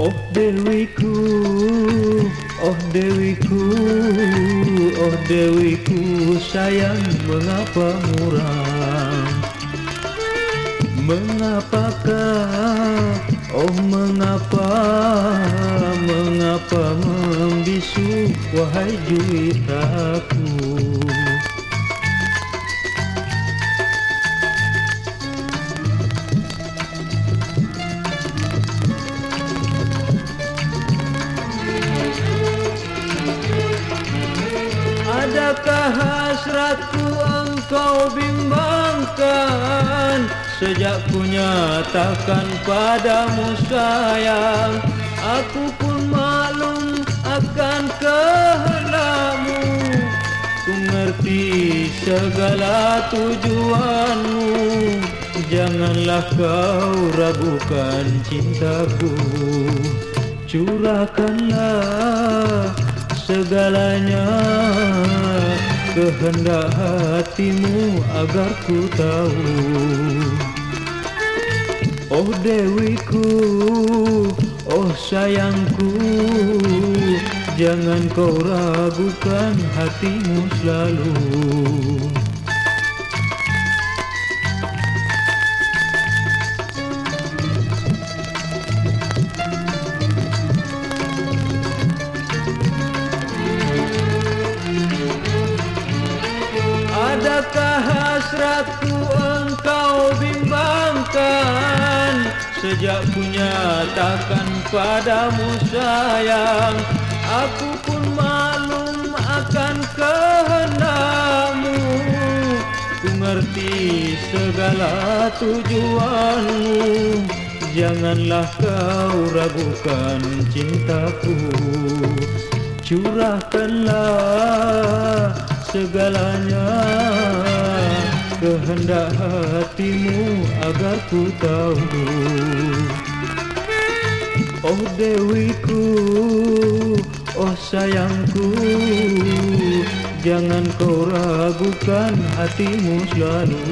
Oh Dewiku, oh Dewiku, oh Dewiku. Sayang mengapa muram Mengapakah, oh mengapa, mengapa membisu wahai juwitaku Adakah hasratku engkau bimbangkan? Sejak ku nyatakan padamu sayang Aku pun maklum akan kehendakmu Ku ngerti segala tujuanmu. Janganlah kau ragukan cintaku. Curahkanlah segalanya kehendak hatimu agar ku tahu. Oh Dewiku, oh sayangku Jangan kau ragukan hatimu selalu Adakah hasratku engkau bimbangkan? Sejak ku nyatakan padamu sayang Aku pun maklum akan kehendakmu. Ku ngerti segala tujuanmu. Janganlah kau ragukan cintaku. Curahkanlah segalanya Kehendak hatimu agar ku tahu. Oh Dewiku, oh sayangku Jangan kau ragukan hatimu selalu